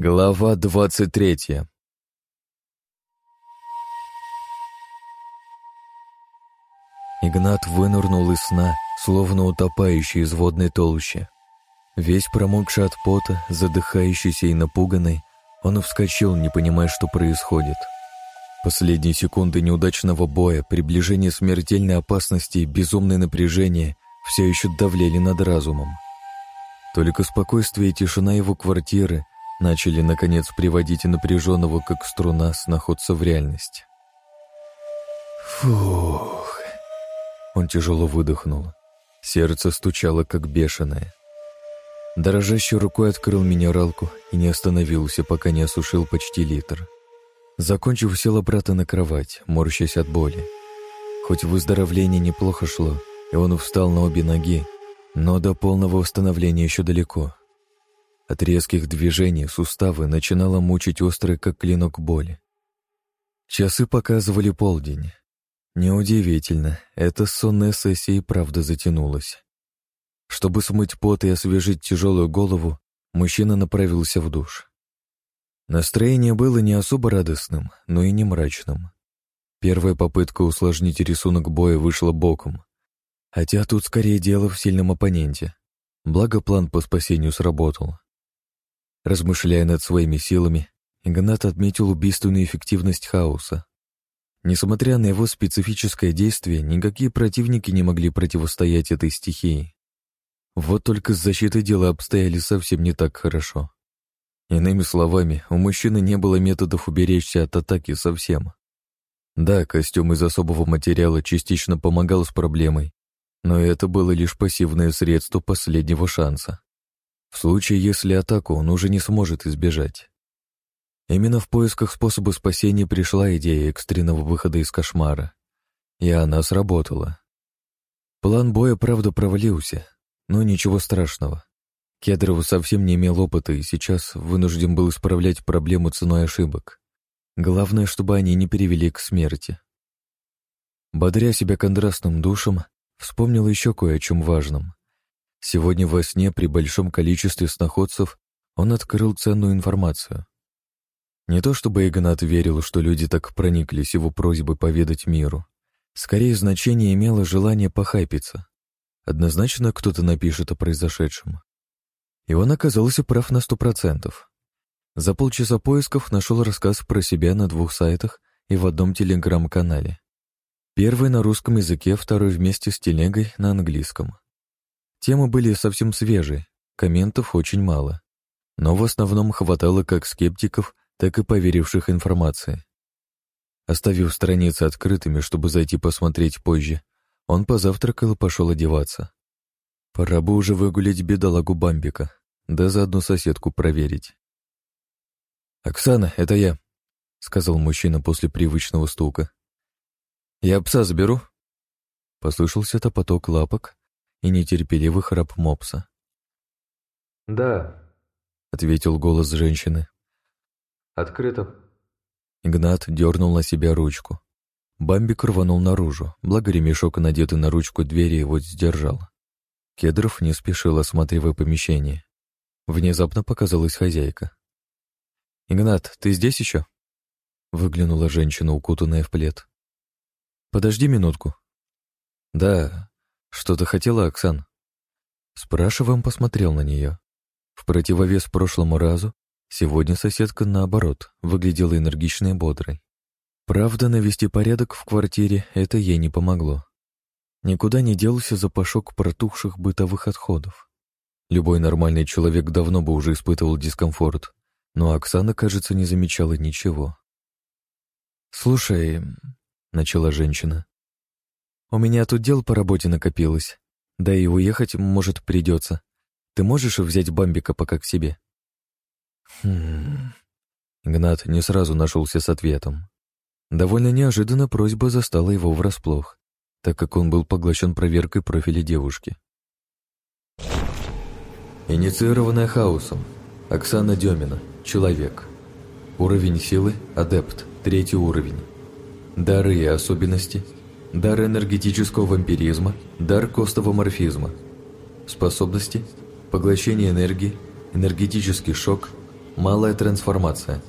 Глава двадцать третья. Игнат вынырнул из сна, словно утопающий из водной толщи. Весь промокший от пота, задыхающийся и напуганный, он вскочил, не понимая, что происходит. Последние секунды неудачного боя, приближение смертельной опасности и безумное напряжение все еще давлели над разумом. Только спокойствие и тишина его квартиры начали, наконец, приводить напряженного, как струна, снаходца в реальность. Фух. Он тяжело выдохнул. Сердце стучало, как бешеное. Дрожащей рукой открыл минералку и не остановился, пока не осушил почти литр. Закончив, сел обратно на кровать, морщась от боли. Хоть выздоровление неплохо шло, и он встал на обе ноги, но до полного восстановления еще далеко. От резких движений суставы начинало мучить острое, как клинок боли. Часы показывали полдень. Неудивительно, эта сонная сессия и правда затянулась. Чтобы смыть пот и освежить тяжелую голову, мужчина направился в душ. Настроение было не особо радостным, но и не мрачным. Первая попытка усложнить рисунок боя вышла боком. Хотя тут скорее дело в сильном оппоненте. Благо план по спасению сработал. Размышляя над своими силами, Игнат отметил убийственную эффективность хаоса. Несмотря на его специфическое действие, никакие противники не могли противостоять этой стихии. Вот только с защитой дела обстояли совсем не так хорошо. Иными словами, у мужчины не было методов уберечься от атаки совсем. Да, костюм из особого материала частично помогал с проблемой, но это было лишь пассивное средство последнего шанса. В случае, если атаку он уже не сможет избежать. Именно в поисках способа спасения пришла идея экстренного выхода из кошмара. И она сработала. План боя, правда, провалился, но ничего страшного. Кедров совсем не имел опыта и сейчас вынужден был исправлять проблему ценой ошибок. Главное, чтобы они не перевели к смерти. Бодря себя контрастным душем, вспомнил еще кое о чем важном. Сегодня во сне при большом количестве сноходцев он открыл ценную информацию. Не то чтобы Игнат верил, что люди так прониклись его просьбой поведать миру. Скорее, значение имело желание похайпиться. Однозначно кто-то напишет о произошедшем. И он оказался прав на сто процентов. За полчаса поисков нашел рассказ про себя на двух сайтах и в одном телеграм-канале. Первый на русском языке, второй вместе с телегой на английском. Темы были совсем свежие, комментов очень мало. Но в основном хватало как скептиков, так и поверивших информации. Оставив страницы открытыми, чтобы зайти посмотреть позже, он позавтракал и пошел одеваться. Пора бы уже выгулить бедолагу Бамбика, да заодно соседку проверить. «Оксана, это я», — сказал мужчина после привычного стука. «Я пса заберу?» Послышался топоток лапок, и нетерпеливый храп мопса. «Да», — ответил голос женщины. «Открыто». Игнат дернул на себя ручку. Бамбик рванул наружу, благо ремешок, надетый на ручку двери, его сдержал. Кедров не спешил, осматривая помещение. Внезапно показалась хозяйка. «Игнат, ты здесь еще?» Выглянула женщина, укутанная в плед. «Подожди минутку». «Да, «Что-то хотела, Оксан?» Спрашиваем, посмотрел на нее. В противовес прошлому разу, сегодня соседка, наоборот, выглядела энергичной и бодрой. Правда, навести порядок в квартире это ей не помогло. Никуда не делся запашок протухших бытовых отходов. Любой нормальный человек давно бы уже испытывал дискомфорт, но Оксана, кажется, не замечала ничего. «Слушай», — начала женщина, у меня тут дел по работе накопилось. Да и уехать, может, придется. Ты можешь взять Бамбика пока к себе?» Хм... Игнат не сразу нашелся с ответом. Довольно неожиданно просьба застала его врасплох, так как он был поглощен проверкой профиля девушки. Инициированная хаосом. Оксана Демина. Человек. Уровень силы – адепт. Третий уровень. Дары и особенности – Дар энергетического вампиризма, дар костового морфизма. Способности – поглощение энергии, энергетический шок, Малая трансформация.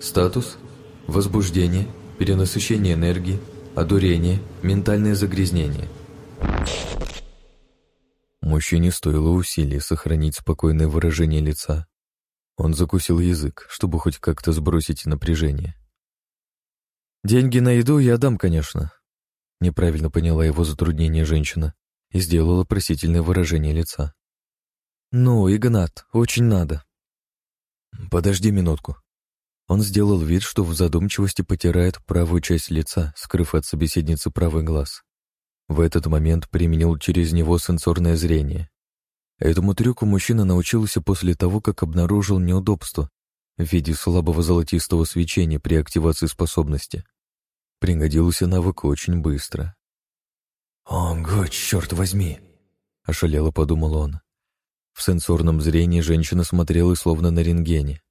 Статус – возбуждение, перенасыщение энергии, одурение, ментальное загрязнение. Мужчине стоило усилий сохранить спокойное выражение лица. Он закусил язык, чтобы хоть как-то сбросить напряжение. «Деньги на еду я дам, конечно», — неправильно поняла его затруднение женщина и сделала просительное выражение лица. «Ну, Игнат, очень надо». «Подожди минутку». Он сделал вид, что в задумчивости потирает правую часть лица, скрыв от собеседницы правый глаз. В этот момент применил через него сенсорное зрение. Этому трюку мужчина научился после того, как обнаружил неудобство в виде слабого золотистого свечения при активации способности. Пригодился навык очень быстро. «Ого, черт возьми!» — ошалело подумал он. В сенсорном зрении женщина смотрела словно на рентгене.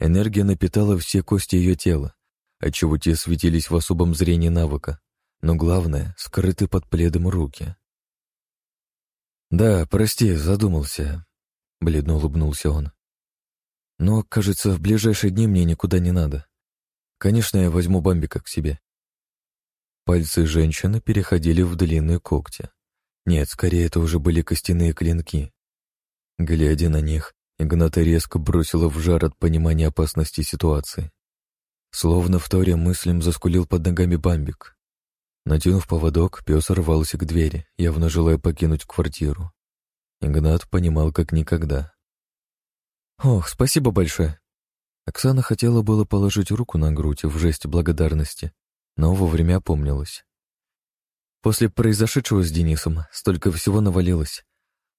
Энергия напитала все кости ее тела, отчего те светились в особом зрении навыка, но главное — скрыты под пледом руки. «Да, прости, задумался», — бледно улыбнулся он. «Но, кажется, в ближайшие дни мне никуда не надо. Конечно, я возьму Бамбика к себе». Пальцы женщины переходили в длинные когти. Нет, скорее это уже были костяные клинки. Глядя на них, Игната резко бросила в жар от понимания опасности ситуации. Словно в торе мыслям заскулил под ногами бамбик. Натянув поводок, пес рвался к двери, явно желая покинуть квартиру. Игнат понимал как никогда. «Ох, спасибо большое!» Оксана хотела было положить руку на грудь в жесть благодарности, но вовремя опомнилась. «После произошедшего с Денисом столько всего навалилось.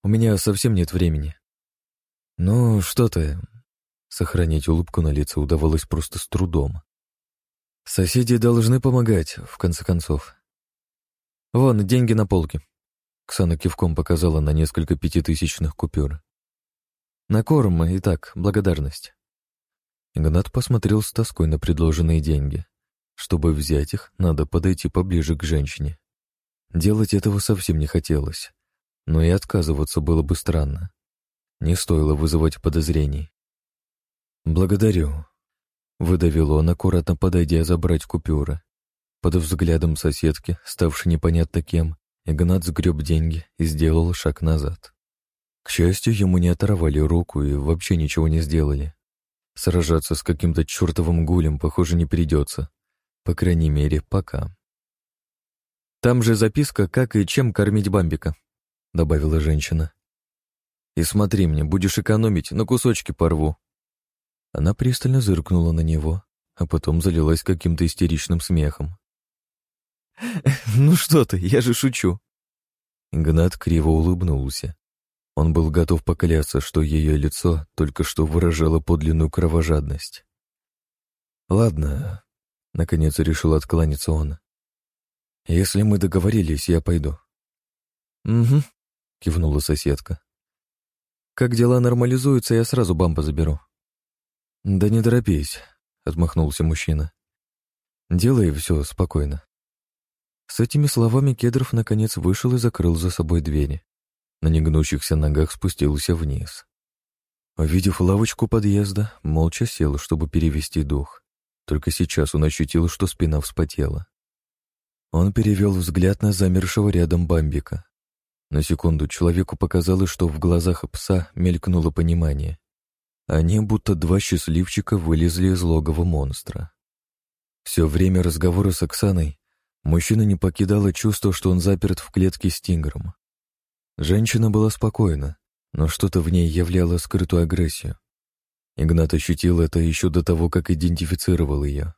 У меня совсем нет времени. Ну, что ты... Сохранить улыбку на лице удавалось просто с трудом. Соседи должны помогать, в конце концов. Вон, деньги на полке. Ксана кивком показала на несколько пятитысячных купюр. На корм и так, благодарность. Игнат посмотрел с тоской на предложенные деньги. Чтобы взять их, надо подойти поближе к женщине. Делать этого совсем не хотелось но и отказываться было бы странно. Не стоило вызывать подозрений. «Благодарю», — выдавил он, аккуратно подойдя забрать купюры. Под взглядом соседки, ставшей непонятно кем, Игнат сгреб деньги и сделал шаг назад. К счастью, ему не оторвали руку и вообще ничего не сделали. Сражаться с каким-то чертовым гулем, похоже, не придется. По крайней мере, пока. Там же записка, как и чем кормить Бамбика. — добавила женщина. «И смотри мне, будешь экономить, на кусочки порву». Она пристально зыркнула на него, а потом залилась каким-то истеричным смехом. «Ну что ты, я же шучу!» Игнат криво улыбнулся. Он был готов поклясться, что ее лицо только что выражало подлинную кровожадность. «Ладно», — наконец решил откланяться он. «Если мы договорились, я пойду». «Угу», кивнула соседка. Как дела нормализуются, я сразу бампа заберу. Да не торопись, отмахнулся мужчина. Делай все спокойно. С этими словами Кедров наконец вышел и закрыл за собой двери. На негнущихся ногах спустился вниз. Увидев лавочку подъезда, молча сел, чтобы перевести дух. Только сейчас он ощутил, что спина вспотела. Он перевел взгляд на замершего рядом бамбика. На секунду человеку показалось, что в глазах пса мелькнуло понимание. Они, будто два счастливчика, вылезли из логова монстра. Все время разговора с Оксаной мужчина не покидало чувство, что он заперт в клетке с тигром. Женщина была спокойна, но что-то в ней являло скрытую агрессию. Игнат ощутил это еще до того, как идентифицировал ее.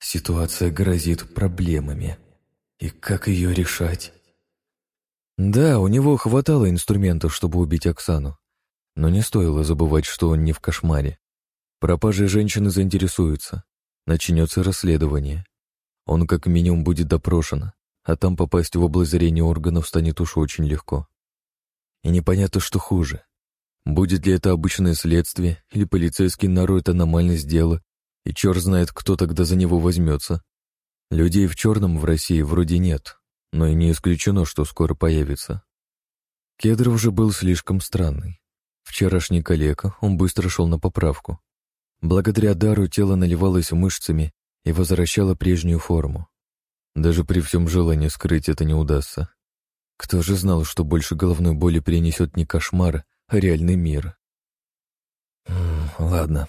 Ситуация грозит проблемами. И как ее решать? Да, у него хватало инструментов, чтобы убить Оксану. Но не стоило забывать, что он не в кошмаре. Пропажей женщины заинтересуются. Начнется расследование. Он как минимум будет допрошен, а там попасть в область зрения органов станет уж очень легко. И непонятно, что хуже. Будет ли это обычное следствие, или полицейский нароет аномальность дела, и черт знает, кто тогда за него возьмется. Людей в черном в России вроде нет, но и не исключено, что скоро появится. Кедров же был слишком странный. Вчерашний калека, он быстро шел на поправку. Благодаря дару тело наливалось мышцами и возвращало прежнюю форму. Даже при всем желании скрыть это не удастся. Кто же знал, что больше головной боли принесет не кошмар, реальный мир? «Ладно».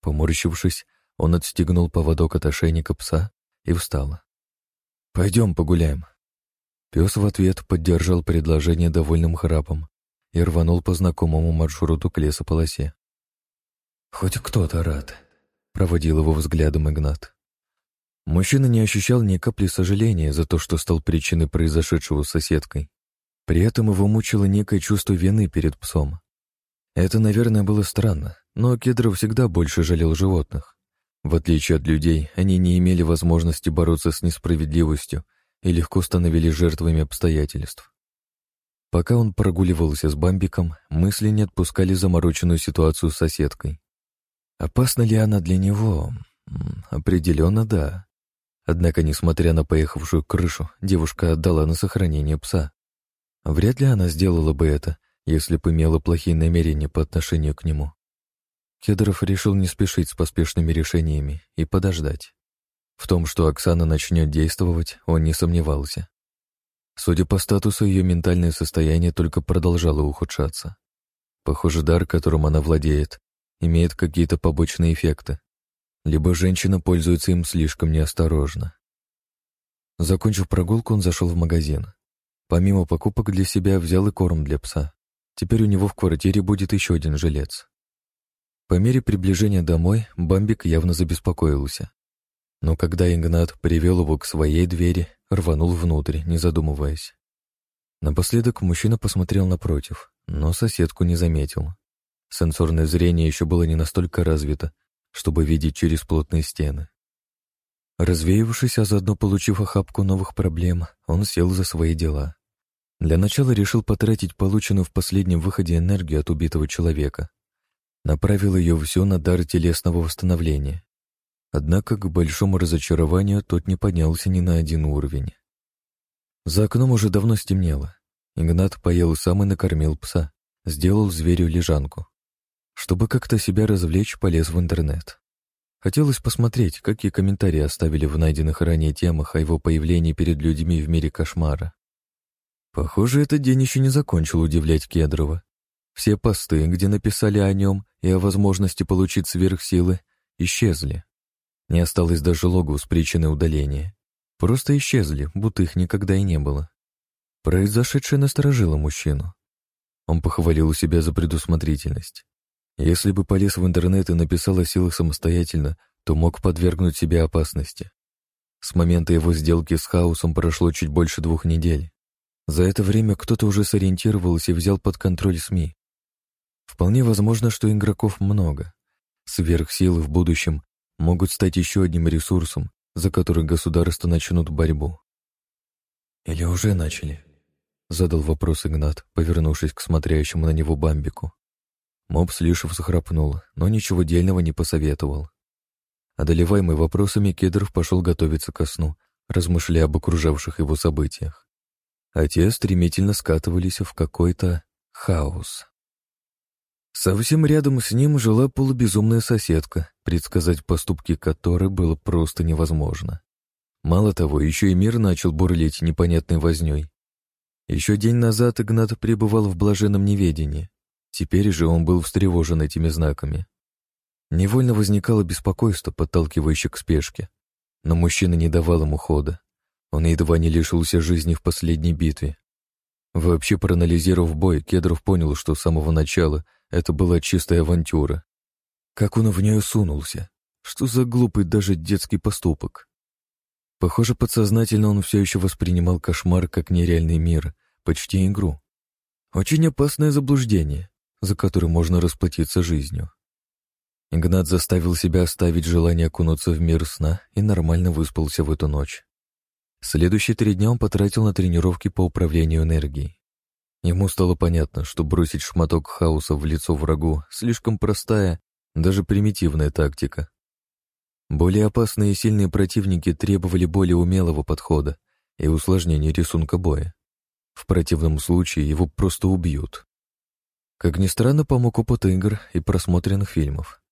Поморщившись, он отстегнул поводок от ошейника пса и встал. «Пойдем погуляем». Пес в ответ поддержал предложение довольным храпом и рванул по знакомому маршруту к лесополосе. «Хоть кто-то рад», — проводил его взглядом Игнат. Мужчина не ощущал ни капли сожаления за то, что стал причиной произошедшего с соседкой. При этом его мучило некое чувство вины перед псом. Это, наверное, было странно, но Кедров всегда больше жалел животных. В отличие от людей, они не имели возможности бороться с несправедливостью и легко становились жертвами обстоятельств. Пока он прогуливался с Бамбиком, мысли не отпускали замороченную ситуацию с соседкой. Опасна ли она для него? Определенно, да. Однако, несмотря на поехавшую крышу, девушка отдала на сохранение пса. Вряд ли она сделала бы это, если бы имела плохие намерения по отношению к нему. Кедров решил не спешить с поспешными решениями и подождать. В том, что Оксана начнет действовать, он не сомневался. Судя по статусу, ее ментальное состояние только продолжало ухудшаться. Похоже, дар, которым она владеет, имеет какие-то побочные эффекты. Либо женщина пользуется им слишком неосторожно. Закончив прогулку, он зашел в магазин. Помимо покупок для себя, взял и корм для пса. Теперь у него в квартире будет еще один жилец. По мере приближения домой Бамбик явно забеспокоился. Но когда Игнат привел его к своей двери, рванул внутрь, не задумываясь. Напоследок мужчина посмотрел напротив, но соседку не заметил. Сенсорное зрение еще было не настолько развито, чтобы видеть через плотные стены. Развеявшись, а заодно получив охапку новых проблем, он сел за свои дела. Для начала решил потратить полученную в последнем выходе энергию от убитого человека. Направил ее все на дар телесного восстановления. Однако, к большому разочарованию, тот не поднялся ни на один уровень. За окном уже давно стемнело. Игнат поел сам и накормил пса, сделал зверю лежанку. Чтобы как-то себя развлечь, полез в интернет. Хотелось посмотреть, какие комментарии оставили в найденных ранее темах о его появлении перед людьми в мире кошмара. Похоже, этот день еще не закончил удивлять Кедрова. Все посты, где написали о нем и о возможности получить сверхсилы, исчезли. Не осталось даже логу с причиной удаления. Просто исчезли, будто их никогда и не было. Произошедшее насторожило мужчину. Он похвалил себя за предусмотрительность. Если бы полез в интернет и написал о силах самостоятельно, то мог подвергнуть себя опасности. С момента его сделки с хаосом прошло чуть больше двух недель. За это время кто-то уже сориентировался и взял под контроль СМИ. Вполне возможно, что игроков много. Сверхсилы в будущем могут стать еще одним ресурсом, за который государства начнут борьбу. «Или уже начали?» — задал вопрос Игнат, повернувшись к смотрящему на него бамбику. Моб слишев захрапнул, но ничего дельного не посоветовал. Одолеваемый вопросами, Кедров пошел готовиться ко сну, размышляя об окружавших его событиях а те стремительно скатывались в какой-то хаос. Совсем рядом с ним жила полубезумная соседка, предсказать поступки которой было просто невозможно. Мало того, еще и мир начал бурлить непонятной возней. Еще день назад Игнат пребывал в блаженном неведении. Теперь же он был встревожен этими знаками. Невольно возникало беспокойство, подталкивающее к спешке. Но мужчина не давал ему хода. Он едва не лишился жизни в последней битве. Вообще, проанализировав бой, Кедров понял, что с самого начала это была чистая авантюра. Как он в нее сунулся? Что за глупый даже детский поступок? Похоже, подсознательно он все еще воспринимал кошмар как нереальный мир, почти игру. Очень опасное заблуждение, за которое можно расплатиться жизнью. Игнат заставил себя оставить желание окунуться в мир сна и нормально выспался в эту ночь. Следующие три дня он потратил на тренировки по управлению энергией. Ему стало понятно, что бросить шматок хаоса в лицо врагу — слишком простая, даже примитивная тактика. Более опасные и сильные противники требовали более умелого подхода и усложнения рисунка боя. В противном случае его просто убьют. Как ни странно, помог опыт игр и просмотренных фильмов.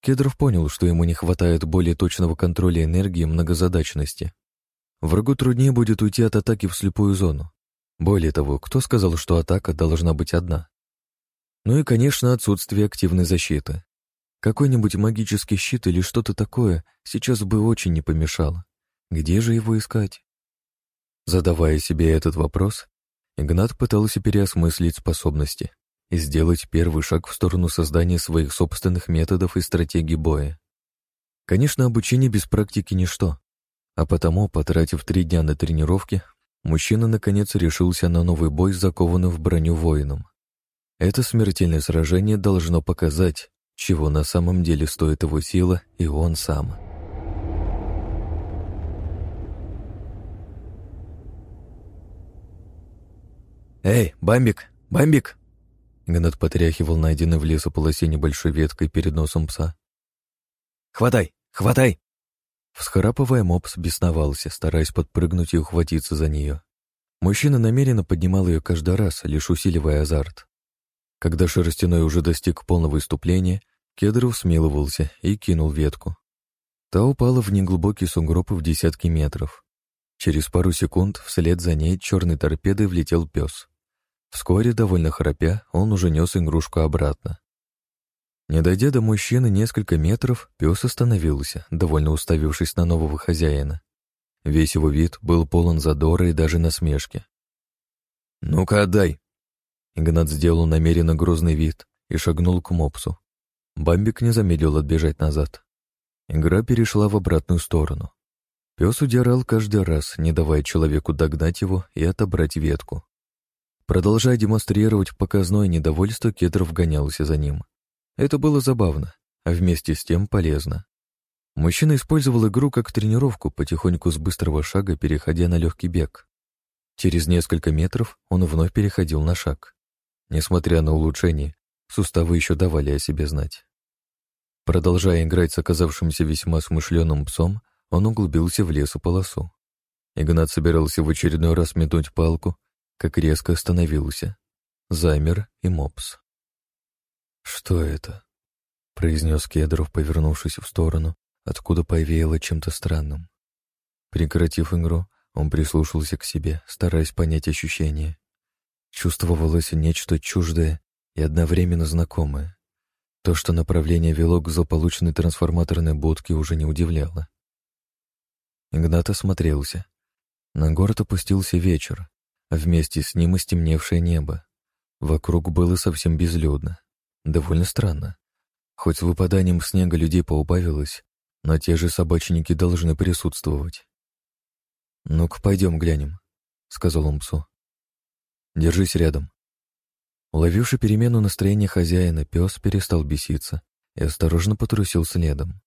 Кедров понял, что ему не хватает более точного контроля энергии и многозадачности. Врагу труднее будет уйти от атаки в слепую зону. Более того, кто сказал, что атака должна быть одна? Ну и, конечно, отсутствие активной защиты. Какой-нибудь магический щит или что-то такое сейчас бы очень не помешало. Где же его искать? Задавая себе этот вопрос, Игнат пытался переосмыслить способности и сделать первый шаг в сторону создания своих собственных методов и стратегий боя. Конечно, обучение без практики — ничто, а потому, потратив три дня на тренировки, мужчина наконец решился на новый бой с закованным в броню воином. Это смертельное сражение должно показать, чего на самом деле стоит его сила и он сам. «Эй, Бамбик! Бамбик!» Игнат потряхивал найденный в лесополосе небольшой веткой перед носом пса. «Хватай! Хватай!» Всхрапывая, мопс бесновался, стараясь подпрыгнуть и ухватиться за нее. Мужчина намеренно поднимал ее каждый раз, лишь усиливая азарт. Когда шерстяной уже достиг полного иступления, Кедров смиловался и кинул ветку. Та упала в неглубокий сугроб в десятки метров. Через пару секунд вслед за ней черной торпедой влетел пес. Вскоре, довольно храпя, он уже нес игрушку обратно. Не дойдя до мужчины несколько метров, пес остановился, довольно уставившись на нового хозяина. Весь его вид был полон задора и даже насмешки. «Ну-ка, отдай!» Игнат сделал намеренно грозный вид и шагнул к мопсу. Бамбик не замедлил отбежать назад. Игра перешла в обратную сторону. Пес удирал каждый раз, не давая человеку догнать его и отобрать ветку. Продолжая демонстрировать показное недовольство, Кедров гонялся за ним. Это было забавно, а вместе с тем полезно. Мужчина использовал игру как тренировку, потихоньку с быстрого шага переходя на легкий бег. Через несколько метров он вновь переходил на шаг. Несмотря на улучшение, суставы еще давали о себе знать. Продолжая играть с оказавшимся весьма смышленым псом, он углубился в лесополосу. Игнат собирался в очередной раз метнуть палку, как резко остановился. Замер и мопс. «Что это?» — произнес Кедров, повернувшись в сторону, откуда повеяло чем-то странным. Прекратив игру, он прислушался к себе, стараясь понять ощущения. Чувствовалось нечто чуждое и одновременно знакомое. То, что направление вело к злополучной трансформаторной будке, уже не удивляло. Игнат осмотрелся. На город опустился вечер, а вместе с ним и стемневшее небо. Вокруг было совсем безлюдно. Довольно странно. Хоть с выпаданием снега людей поубавилось, но те же собачники должны присутствовать. «Ну-ка, пойдем глянем», — сказал он псу. «Держись рядом». Уловивший перемену настроения хозяина, пес перестал беситься и осторожно потрусил следом.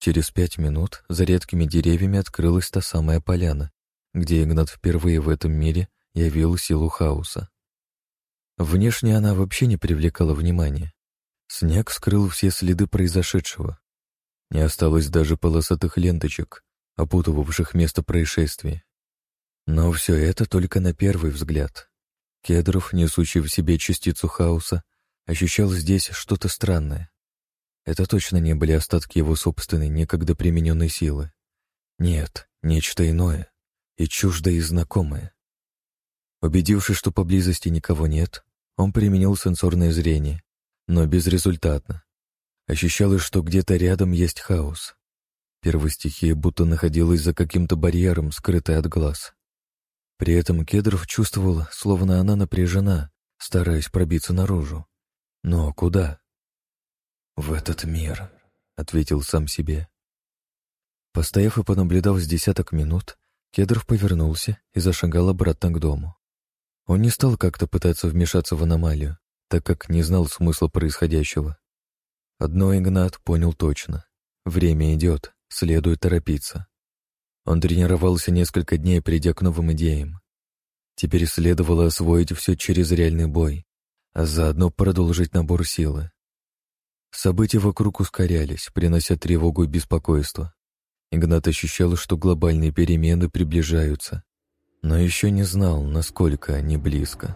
Через пять минут за редкими деревьями открылась та самая поляна, где Игнат впервые в этом мире явил силу хаоса. Внешне она вообще не привлекала внимания. Снег скрыл все следы произошедшего. Не осталось даже полосатых ленточек, опутывавших место происшествия. Но все это только на первый взгляд. Кедров, несущий в себе частицу хаоса, ощущал здесь что-то странное. Это точно не были остатки его собственной, некогда примененной силы. Нет, нечто иное и чуждое и знакомое. Убедившись, что поблизости никого нет, он применил сенсорное зрение, но безрезультатно. Ощущалось, что где-то рядом есть хаос. Первая стихия будто находилась за каким-то барьером, скрытой от глаз. При этом Кедров чувствовал, словно она напряжена, стараясь пробиться наружу. Но куда? «В этот мир», — ответил сам себе. Постояв и понаблюдав с десяток минут, Кедров повернулся и зашагал обратно к дому. Он не стал как-то пытаться вмешаться в аномалию, так как не знал смысла происходящего. Одно Игнат понял точно. Время идет, следует торопиться. Он тренировался несколько дней, придя к новым идеям. Теперь следовало освоить все через реальный бой, а заодно продолжить набор силы. События вокруг ускорялись, принося тревогу и беспокойство. Игнат ощущал, что глобальные перемены приближаются, но еще не знал, насколько они близко.